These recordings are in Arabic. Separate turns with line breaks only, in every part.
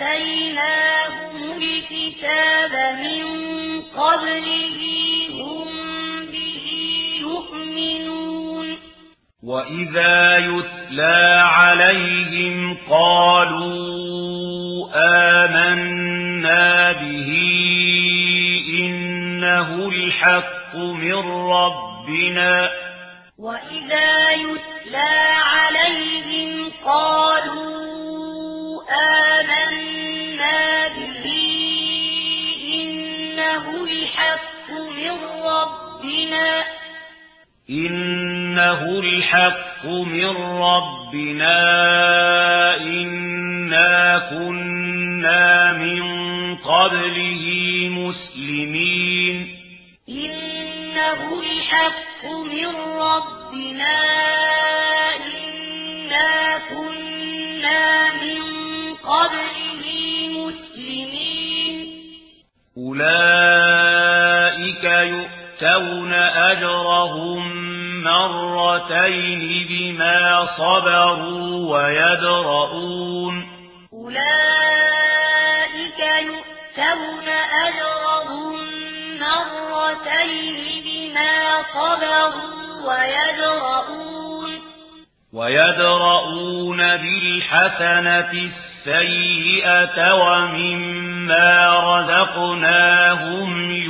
آتيناهم الكتاب من قبله هم به يؤمنون
وإذا يتلى عليهم قالوا آمنا به إنه الحق من ربنا
وإذا يتلى عليهم قالوا ربنا
إنه الحق من ربنا إنا كنا من قبله يؤتون أجرهم مرتين بما صبروا ويدرؤون.
أولئك يؤتون أجرهم مرتين بما صبروا ويدرؤون.
ويدرؤون بالحسنة السيئة ومما رزقناهم يؤمنون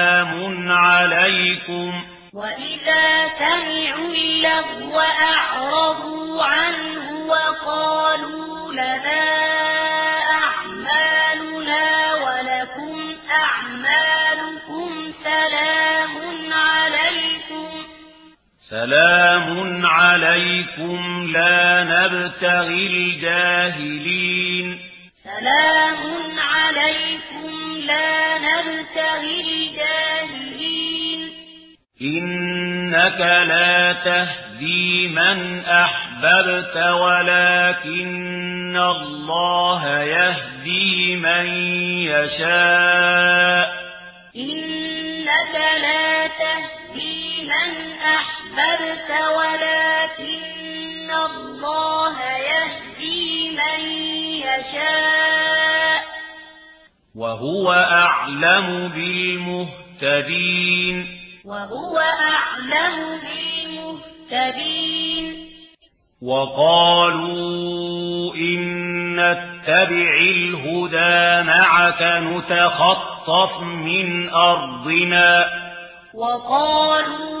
سلام عليكم
لا نبتغي الجاهلين
سلام عليكم لا نبتغي الجاهلين
إنك لا تهدي من أحببت ولكن الله يهدي من يشاء
إنك لا تهدي من أحببت ولكن الله يهدي من يشاء
وهو أعلم بالمهتدين
وهو أعلم بالمهتدين
وقالوا إن نتبع الهدى معك نتخطف من أرضنا
وقالوا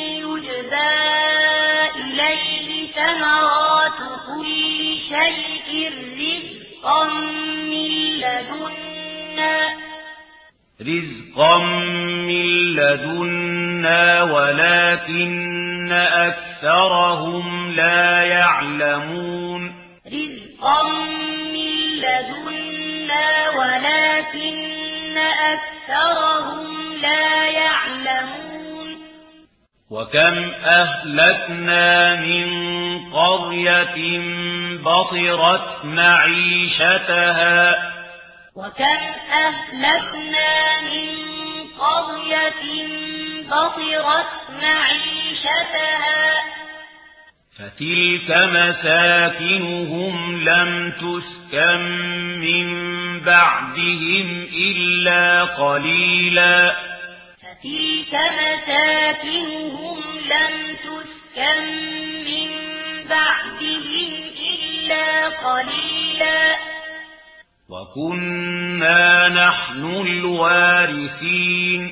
رزقا من لدنا
ولكن أكثرهم لا يعلمون.
رزقا من لدنا ولكن أكثرهم لا يعلمون.
وكم أهلكنا من قرية بطرت معيشتها.
وكم أهلكنا من قرية بطرت معيشتها
فتلك مساكنهم لم تسكن من بعدهم إلا قليلا.
فتلك مساكنهم لم تسكن من بعدهم إلا قليلا.
وَكُنَّا نَحْنُ الْوَارِثِينَ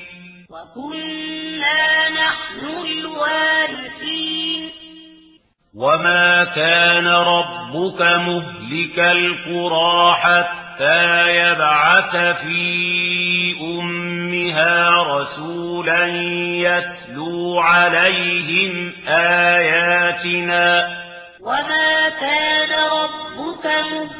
وَكُنَّا نَحْنُ الْوَارِثِينَ
وَمَا كَانَ رَبُّكَ مُهْلِكَ الْقُرَى حَتَّى يَبْعَثَ فِي أُمِّهَا رَسُولًا يَتْلُو عَلَيْهِمْ آيَاتِنَا
وَمَا كَانَ رَبُّكَ مُهْلِكَ